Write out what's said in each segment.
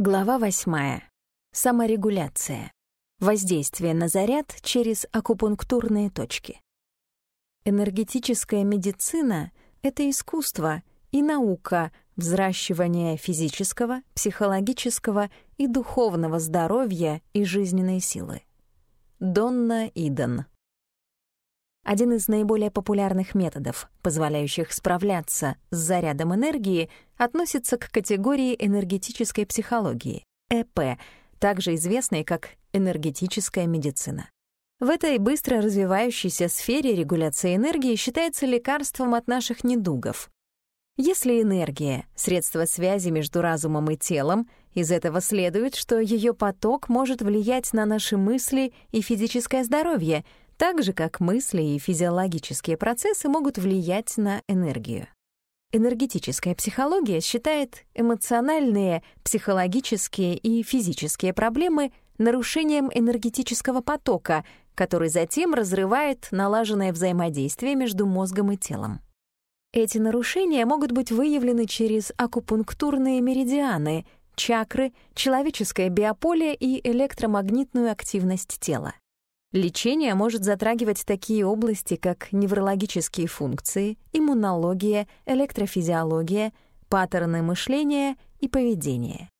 Глава восьмая. Саморегуляция. Воздействие на заряд через акупунктурные точки. Энергетическая медицина — это искусство и наука взращивания физического, психологического и духовного здоровья и жизненной силы. Донна Иден. Один из наиболее популярных методов, позволяющих справляться с зарядом энергии, относится к категории энергетической психологии, ЭП, также известной как энергетическая медицина. В этой быстро развивающейся сфере регуляция энергии считается лекарством от наших недугов. Если энергия — средство связи между разумом и телом, из этого следует, что ее поток может влиять на наши мысли и физическое здоровье, так же, как мысли и физиологические процессы могут влиять на энергию. Энергетическая психология считает эмоциональные, психологические и физические проблемы нарушением энергетического потока, который затем разрывает налаженное взаимодействие между мозгом и телом. Эти нарушения могут быть выявлены через акупунктурные меридианы, чакры, человеческое биополе и электромагнитную активность тела. Лечение может затрагивать такие области, как неврологические функции, иммунология, электрофизиология, паттерны мышления и поведения.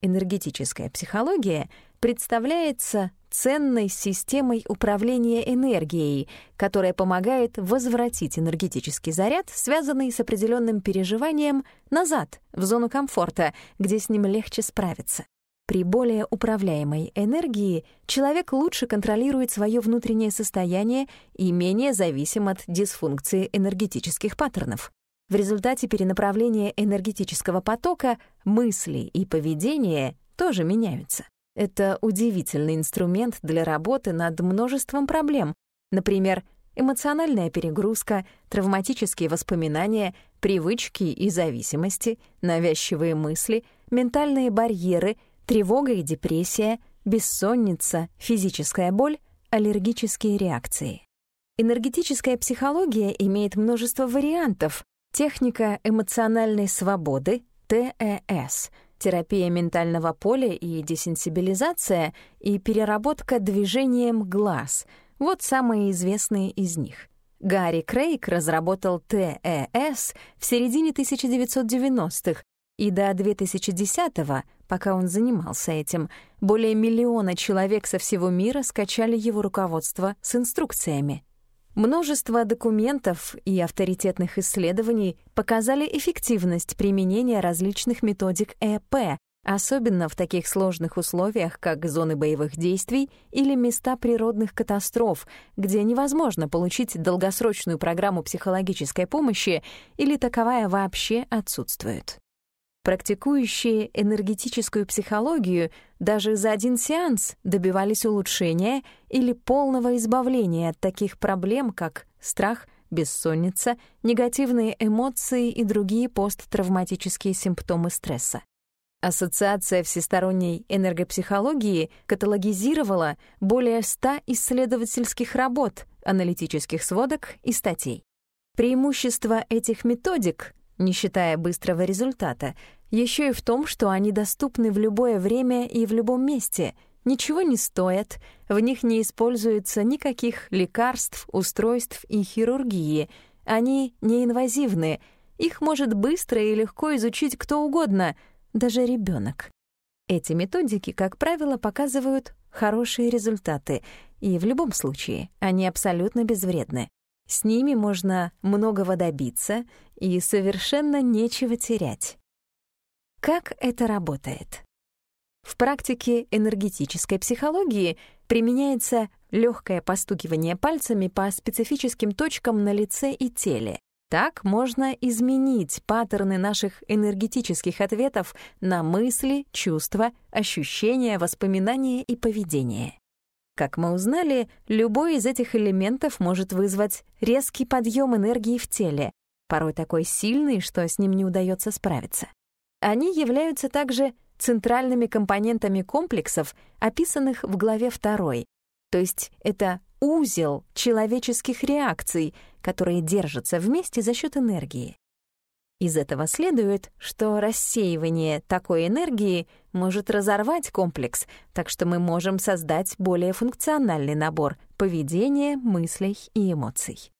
Энергетическая психология представляется ценной системой управления энергией, которая помогает возвратить энергетический заряд, связанный с определенным переживанием, назад, в зону комфорта, где с ним легче справиться. При более управляемой энергии человек лучше контролирует свое внутреннее состояние и менее зависим от дисфункции энергетических паттернов. В результате перенаправления энергетического потока мысли и поведение тоже меняются. Это удивительный инструмент для работы над множеством проблем, например, эмоциональная перегрузка, травматические воспоминания, привычки и зависимости, навязчивые мысли, ментальные барьеры — тревога и депрессия, бессонница, физическая боль, аллергические реакции. Энергетическая психология имеет множество вариантов. Техника эмоциональной свободы, ТЭС, терапия ментального поля и десенсибилизация и переработка движением глаз — вот самые известные из них. Гарри Крейг разработал ТЭС в середине 1990-х, и до 2010-го, пока он занимался этим, более миллиона человек со всего мира скачали его руководство с инструкциями. Множество документов и авторитетных исследований показали эффективность применения различных методик ЭП, особенно в таких сложных условиях, как зоны боевых действий или места природных катастроф, где невозможно получить долгосрочную программу психологической помощи или таковая вообще отсутствует. Практикующие энергетическую психологию даже за один сеанс добивались улучшения или полного избавления от таких проблем, как страх, бессонница, негативные эмоции и другие посттравматические симптомы стресса. Ассоциация всесторонней энергопсихологии каталогизировала более 100 исследовательских работ, аналитических сводок и статей. Преимущество этих методик не считая быстрого результата, еще и в том, что они доступны в любое время и в любом месте, ничего не стоят, в них не используется никаких лекарств, устройств и хирургии, они неинвазивны, их может быстро и легко изучить кто угодно, даже ребенок. Эти методики, как правило, показывают хорошие результаты, и в любом случае они абсолютно безвредны. С ними можно многого добиться и совершенно нечего терять. Как это работает? В практике энергетической психологии применяется легкое постукивание пальцами по специфическим точкам на лице и теле. Так можно изменить паттерны наших энергетических ответов на мысли, чувства, ощущения, воспоминания и поведение. Как мы узнали, любой из этих элементов может вызвать резкий подъем энергии в теле, порой такой сильный, что с ним не удается справиться. Они являются также центральными компонентами комплексов, описанных в главе 2, то есть это узел человеческих реакций, которые держатся вместе за счет энергии. Из этого следует, что рассеивание такой энергии может разорвать комплекс, так что мы можем создать более функциональный набор поведения, мыслей и эмоций.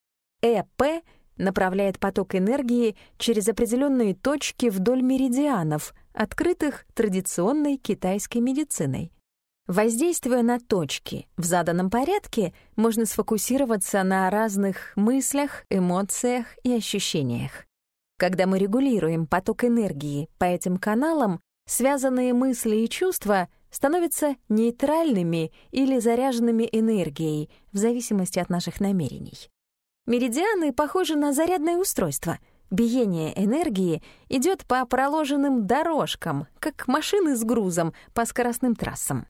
ЭП направляет поток энергии через определенные точки вдоль меридианов, открытых традиционной китайской медициной. Воздействуя на точки в заданном порядке, можно сфокусироваться на разных мыслях, эмоциях и ощущениях. Когда мы регулируем поток энергии по этим каналам, связанные мысли и чувства становятся нейтральными или заряженными энергией в зависимости от наших намерений. Меридианы похожи на зарядное устройство. Биение энергии идет по проложенным дорожкам, как машины с грузом по скоростным трассам.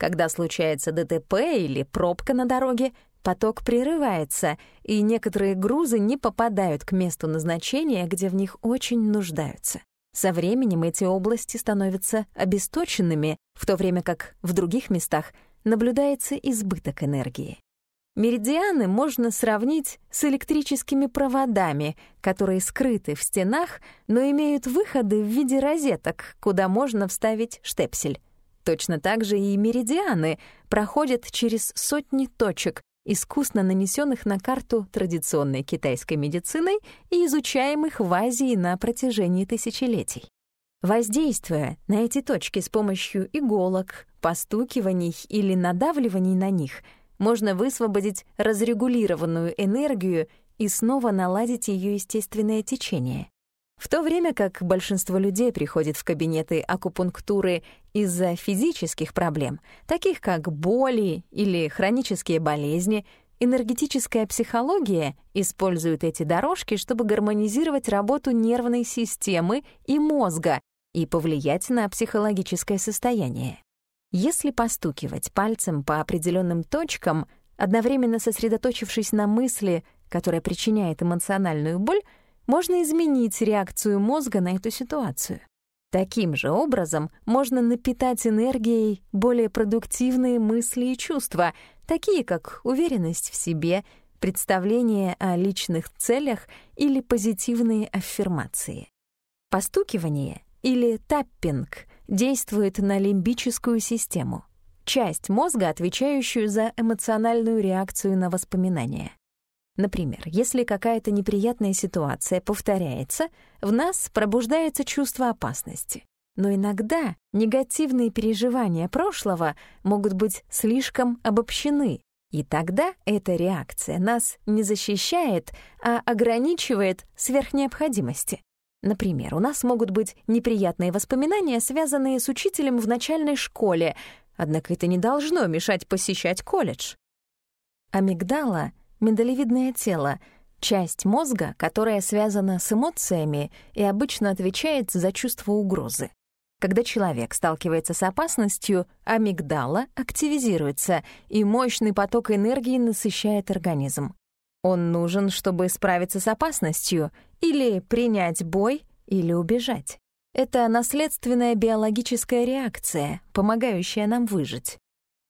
Когда случается ДТП или пробка на дороге, поток прерывается, и некоторые грузы не попадают к месту назначения, где в них очень нуждаются. Со временем эти области становятся обесточенными, в то время как в других местах наблюдается избыток энергии. Меридианы можно сравнить с электрическими проводами, которые скрыты в стенах, но имеют выходы в виде розеток, куда можно вставить штепсель. Точно так же и меридианы проходят через сотни точек, искусно нанесенных на карту традиционной китайской медициной и изучаемых в Азии на протяжении тысячелетий. Воздействуя на эти точки с помощью иголок, постукиваний или надавливаний на них, можно высвободить разрегулированную энергию и снова наладить ее естественное течение. В то время как большинство людей приходит в кабинеты акупунктуры из-за физических проблем, таких как боли или хронические болезни, энергетическая психология использует эти дорожки, чтобы гармонизировать работу нервной системы и мозга и повлиять на психологическое состояние. Если постукивать пальцем по определенным точкам, одновременно сосредоточившись на мысли, которая причиняет эмоциональную боль, можно изменить реакцию мозга на эту ситуацию. Таким же образом можно напитать энергией более продуктивные мысли и чувства, такие как уверенность в себе, представление о личных целях или позитивные аффирмации. Постукивание или таппинг действует на лимбическую систему, часть мозга, отвечающую за эмоциональную реакцию на воспоминания. Например, если какая-то неприятная ситуация повторяется, в нас пробуждается чувство опасности. Но иногда негативные переживания прошлого могут быть слишком обобщены, и тогда эта реакция нас не защищает, а ограничивает сверх необходимости. Например, у нас могут быть неприятные воспоминания, связанные с учителем в начальной школе, однако это не должно мешать посещать колледж. Амигдала — миндалевидное тело — часть мозга, которая связана с эмоциями и обычно отвечает за чувство угрозы. Когда человек сталкивается с опасностью, амигдала активизируется, и мощный поток энергии насыщает организм. Он нужен, чтобы справиться с опасностью, или принять бой, или убежать. Это наследственная биологическая реакция, помогающая нам выжить.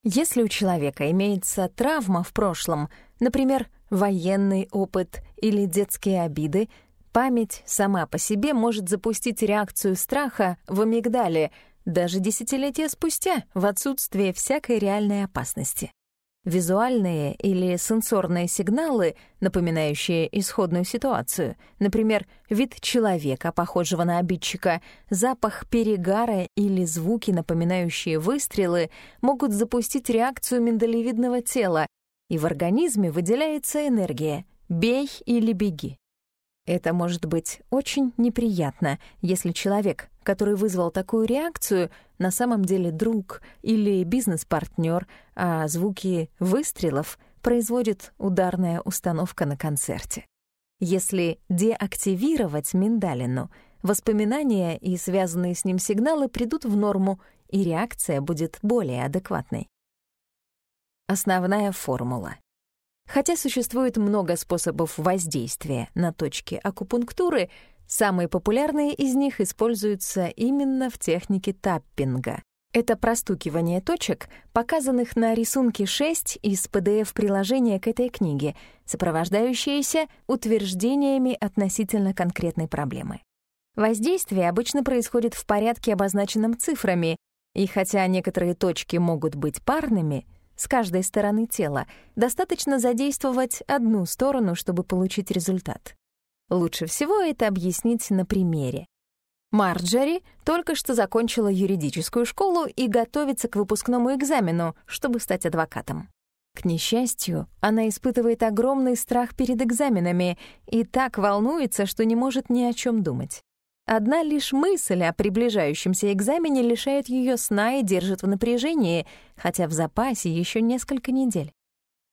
Если у человека имеется травма в прошлом, например, военный опыт или детские обиды, память сама по себе может запустить реакцию страха в амигдале даже десятилетия спустя в отсутствие всякой реальной опасности. Визуальные или сенсорные сигналы, напоминающие исходную ситуацию, например, вид человека, похожего на обидчика, запах перегара или звуки, напоминающие выстрелы, могут запустить реакцию миндалевидного тела, и в организме выделяется энергия «бей или беги». Это может быть очень неприятно, если человек, который вызвал такую реакцию, на самом деле друг или бизнес-партнер, а звуки выстрелов производит ударная установка на концерте. Если деактивировать миндалину, воспоминания и связанные с ним сигналы придут в норму, и реакция будет более адекватной. Основная формула. Хотя существует много способов воздействия на точки акупунктуры, самые популярные из них используются именно в технике таппинга. Это простукивание точек, показанных на рисунке 6 из PDF-приложения к этой книге, сопровождающиеся утверждениями относительно конкретной проблемы. Воздействие обычно происходит в порядке, обозначенном цифрами, и хотя некоторые точки могут быть парными, с каждой стороны тела достаточно задействовать одну сторону, чтобы получить результат. Лучше всего это объяснить на примере. Марджори только что закончила юридическую школу и готовится к выпускному экзамену, чтобы стать адвокатом. К несчастью, она испытывает огромный страх перед экзаменами и так волнуется, что не может ни о чем думать. Одна лишь мысль о приближающемся экзамене лишает ее сна и держит в напряжении, хотя в запасе еще несколько недель.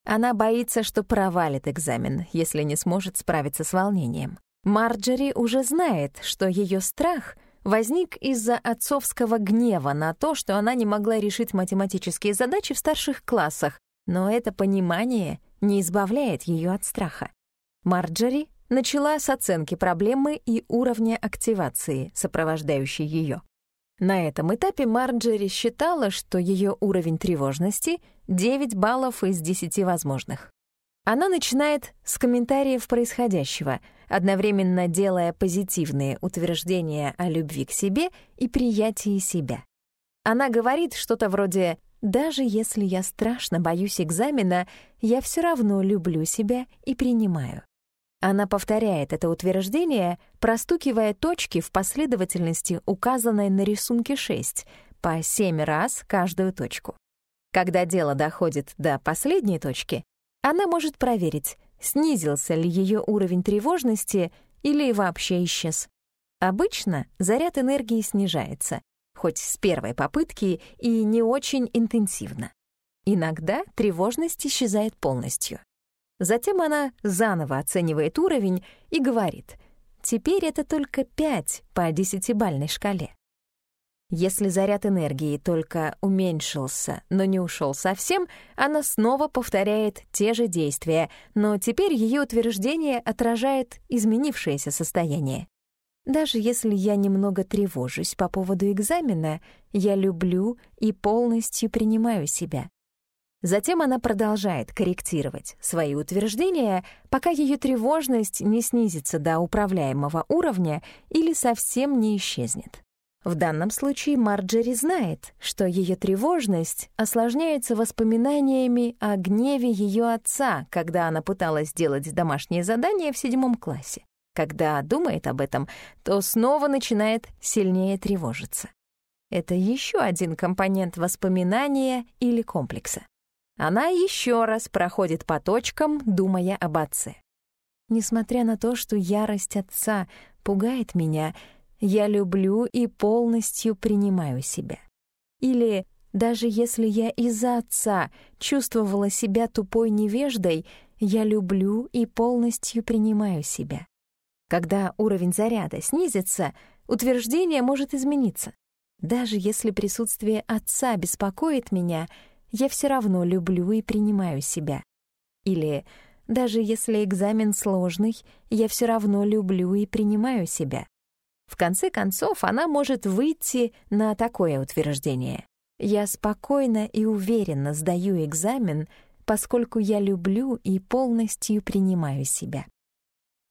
Она боится, что провалит экзамен, если не сможет справиться с волнением. Марджери уже знает, что ее страх возник из-за отцовского гнева на то, что она не могла решить математические задачи в старших классах, но это понимание не избавляет ее от страха. Марджери начала с оценки проблемы и уровня активации, сопровождающей ее. На этом этапе Марджери считала, что ее уровень тревожности — 9 баллов из 10 возможных. Она начинает с комментариев происходящего, одновременно делая позитивные утверждения о любви к себе и приятии себя. Она говорит что-то вроде «Даже если я страшно боюсь экзамена, я все равно люблю себя и принимаю». Она повторяет это утверждение, простукивая точки в последовательности, указанной на рисунке 6, по 7 раз каждую точку. Когда дело доходит до последней точки, она может проверить, снизился ли ее уровень тревожности или вообще исчез. Обычно заряд энергии снижается, хоть с первой попытки и не очень интенсивно. Иногда тревожность исчезает полностью. Затем она заново оценивает уровень и говорит, теперь это только 5 по десятибальной шкале. Если заряд энергии только уменьшился, но не ушел совсем, она снова повторяет те же действия, но теперь ее утверждение отражает изменившееся состояние. Даже если я немного тревожусь по поводу экзамена, я люблю и полностью принимаю себя. Затем она продолжает корректировать свои утверждения, пока ее тревожность не снизится до управляемого уровня или совсем не исчезнет. В данном случае Марджери знает, что ее тревожность осложняется воспоминаниями о гневе ее отца, когда она пыталась сделать домашнее задание в седьмом классе. Когда думает об этом, то снова начинает сильнее тревожиться. Это еще один компонент воспоминания или комплекса. Она еще раз проходит по точкам, думая об отце. Несмотря на то, что ярость отца пугает меня, я люблю и полностью принимаю себя. Или даже если я из-за отца чувствовала себя тупой невеждой, я люблю и полностью принимаю себя. Когда уровень заряда снизится, утверждение может измениться. Даже если присутствие отца беспокоит меня — я все равно люблю и принимаю себя. Или даже если экзамен сложный, я все равно люблю и принимаю себя. В конце концов, она может выйти на такое утверждение. Я спокойно и уверенно сдаю экзамен, поскольку я люблю и полностью принимаю себя.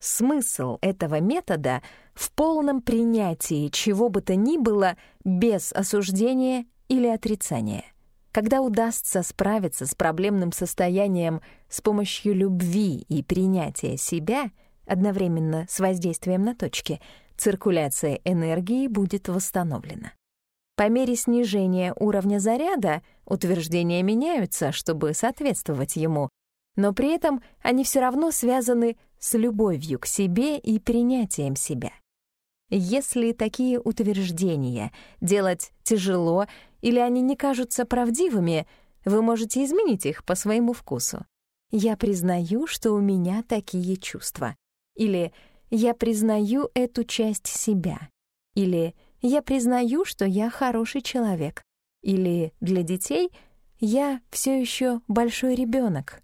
Смысл этого метода в полном принятии чего бы то ни было без осуждения или отрицания. Когда удастся справиться с проблемным состоянием с помощью любви и принятия себя, одновременно с воздействием на точки, циркуляция энергии будет восстановлена. По мере снижения уровня заряда утверждения меняются, чтобы соответствовать ему, но при этом они все равно связаны с любовью к себе и принятием себя. Если такие утверждения делать тяжело или они не кажутся правдивыми, вы можете изменить их по своему вкусу. «Я признаю, что у меня такие чувства». Или «Я признаю эту часть себя». Или «Я признаю, что я хороший человек». Или для детей «Я все еще большой ребенок».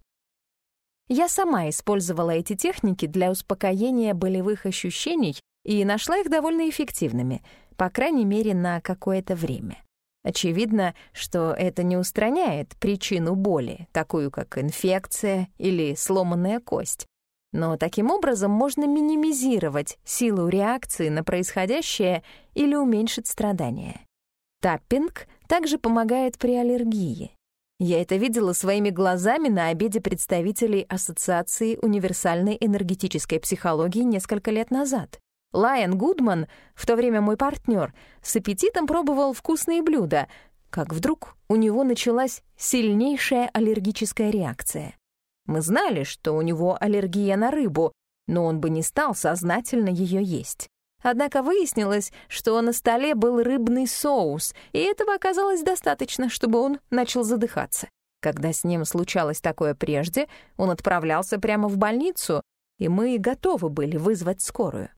Я сама использовала эти техники для успокоения болевых ощущений и нашла их довольно эффективными, по крайней мере, на какое-то время. Очевидно, что это не устраняет причину боли, такую как инфекция или сломанная кость. Но таким образом можно минимизировать силу реакции на происходящее или уменьшить страдания. Таппинг также помогает при аллергии. Я это видела своими глазами на обеде представителей Ассоциации универсальной энергетической психологии несколько лет назад. Лайон Гудман, в то время мой партнер, с аппетитом пробовал вкусные блюда, как вдруг у него началась сильнейшая аллергическая реакция. Мы знали, что у него аллергия на рыбу, но он бы не стал сознательно ее есть. Однако выяснилось, что на столе был рыбный соус, и этого оказалось достаточно, чтобы он начал задыхаться. Когда с ним случалось такое прежде, он отправлялся прямо в больницу, и мы готовы были вызвать скорую.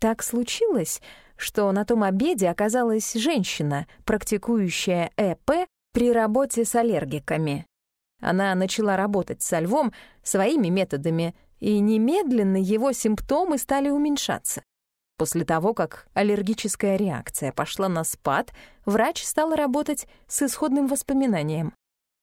Так случилось, что на том обеде оказалась женщина, практикующая ЭП при работе с аллергиками. Она начала работать со львом своими методами, и немедленно его симптомы стали уменьшаться. После того, как аллергическая реакция пошла на спад, врач стал работать с исходным воспоминанием.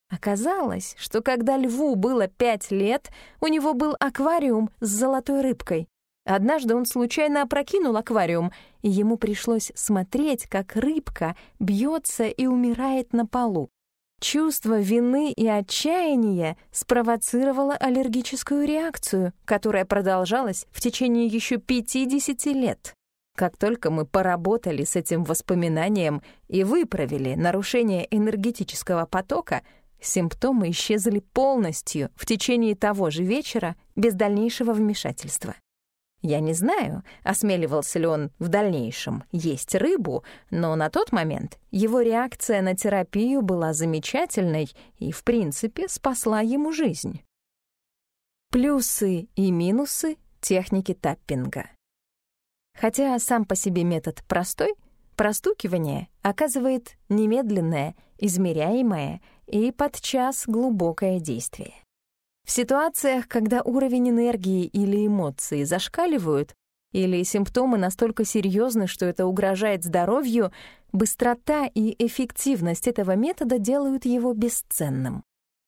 Оказалось, что когда льву было пять лет, у него был аквариум с золотой рыбкой. Однажды он случайно опрокинул аквариум, и ему пришлось смотреть, как рыбка бьется и умирает на полу. Чувство вины и отчаяния спровоцировало аллергическую реакцию, которая продолжалась в течение еще 50 лет. Как только мы поработали с этим воспоминанием и выправили нарушение энергетического потока, симптомы исчезли полностью в течение того же вечера без дальнейшего вмешательства. Я не знаю, осмеливался ли он в дальнейшем есть рыбу, но на тот момент его реакция на терапию была замечательной и, в принципе, спасла ему жизнь. Плюсы и минусы техники таппинга. Хотя сам по себе метод простой, простукивание оказывает немедленное, измеряемое и подчас глубокое действие. В ситуациях, когда уровень энергии или эмоции зашкаливают, или симптомы настолько серьезны, что это угрожает здоровью, быстрота и эффективность этого метода делают его бесценным.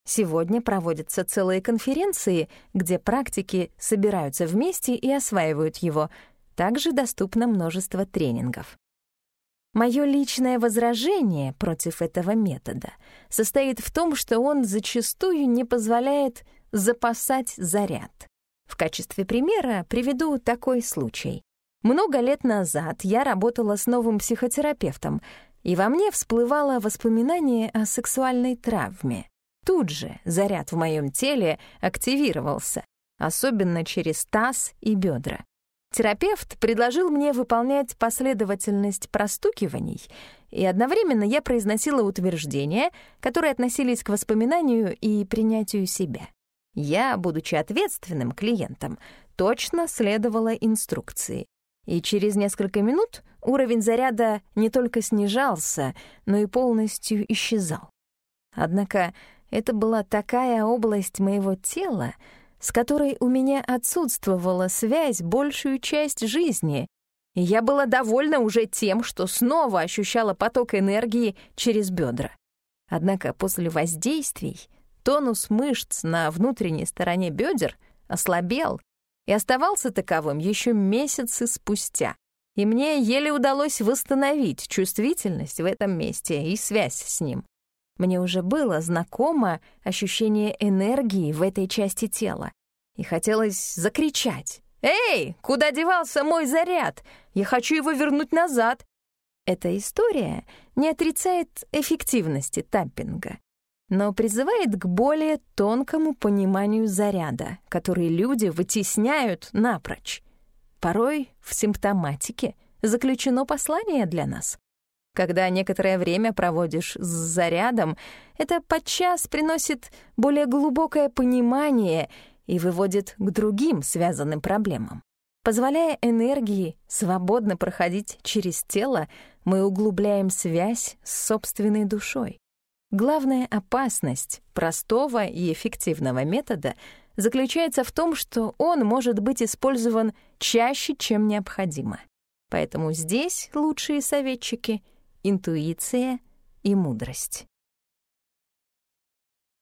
Сегодня проводятся целые конференции, где практики собираются вместе и осваивают его. Также доступно множество тренингов. Мое личное возражение против этого метода состоит в том, что он зачастую не позволяет запасать заряд. В качестве примера приведу такой случай. Много лет назад я работала с новым психотерапевтом, и во мне всплывало воспоминание о сексуальной травме. Тут же заряд в моем теле активировался, особенно через таз и бедра. Терапевт предложил мне выполнять последовательность простукиваний, и одновременно я произносила утверждения, которые относились к воспоминанию и принятию себя. Я, будучи ответственным клиентом, точно следовала инструкции. И через несколько минут уровень заряда не только снижался, но и полностью исчезал. Однако это была такая область моего тела, с которой у меня отсутствовала связь большую часть жизни, и я была довольна уже тем, что снова ощущала поток энергии через бедра. Однако после воздействий Тонус мышц на внутренней стороне бедер ослабел и оставался таковым еще месяцы спустя. И мне еле удалось восстановить чувствительность в этом месте и связь с ним. Мне уже было знакомо ощущение энергии в этой части тела. И хотелось закричать. «Эй, куда девался мой заряд? Я хочу его вернуть назад!» Эта история не отрицает эффективности таппинга но призывает к более тонкому пониманию заряда, который люди вытесняют напрочь. Порой в симптоматике заключено послание для нас. Когда некоторое время проводишь с зарядом, это подчас приносит более глубокое понимание и выводит к другим связанным проблемам. Позволяя энергии свободно проходить через тело, мы углубляем связь с собственной душой. Главная опасность простого и эффективного метода заключается в том, что он может быть использован чаще, чем необходимо. Поэтому здесь лучшие советчики — интуиция и мудрость.